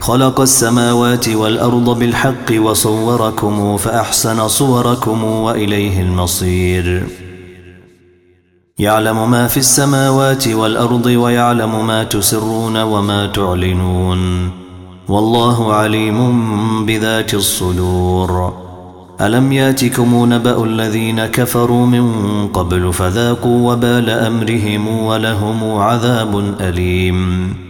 خلق السماوات والأرض بالحق وصوركم فأحسن صوركم وإليه المصير. يعلم ما في السماوات والأرض ويعلم ما تسرون وما تعلنون. والله عليم بذات الصدور. ألم يأتكم نبأ الذين كفروا من قبل فذاقوا وبال أمرهم ولهم عذاب أليم.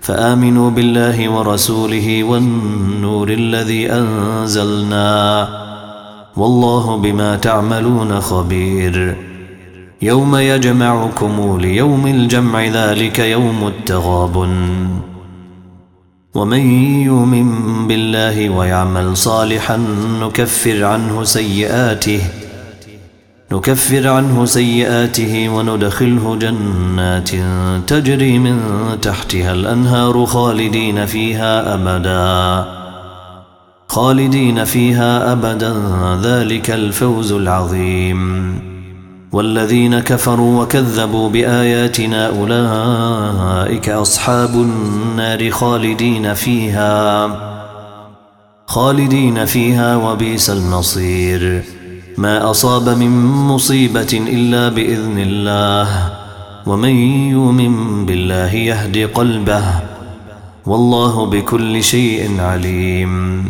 فآمنوا بالله ورسوله والنور الذي أنزلنا. والله بما تعملون خبير. يوم يجمعكم ليوم الجمع ذلك يوم التغابن. ومن يؤمن بالله ويعمل صالحا نكفر عنه سيئاته. نكفر عنه سيئاته وندخله جنات تجري من تحتها الأنهار خالدين فيها أبدا. خالدين فيها أبدا. ذلك الفوز العظيم. والذين كفروا وكذبوا بآياتنا أولئك أصحاب النار خالدين فيها. خالدين فيها وبيس المصير. ما أصاب من مصيبة إلا بإذن الله. ومن يؤمن بالله يهدي قلبه. والله بكل شيء عليم.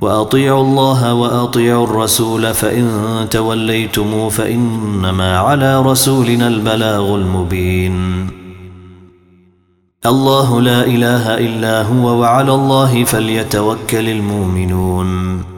وأطيعوا الله وأطيعوا الرسول فإن توليتم فإنما على رسولنا البلاغ المبين. الله لا إله إلا هو وعلى الله فليتوكل المؤمنون.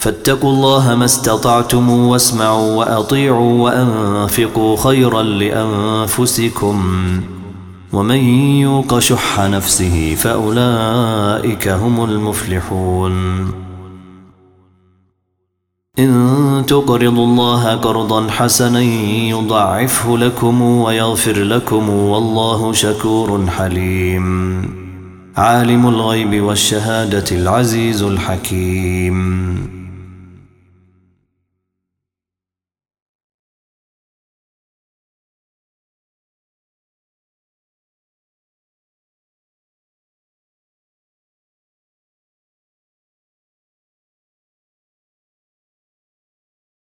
فاتقوا الله ما استطعتم واسمعوا وأطيعوا وأنفقوا خيرا لأنفسكم ومن يوق شح نفسه فأولئك هم المفلحون إن تقرضوا الله قرضا حسنا يضعفه لكم ويغفر لكم والله شكور حليم عالم الغيب والشهادة العزيز الحكيم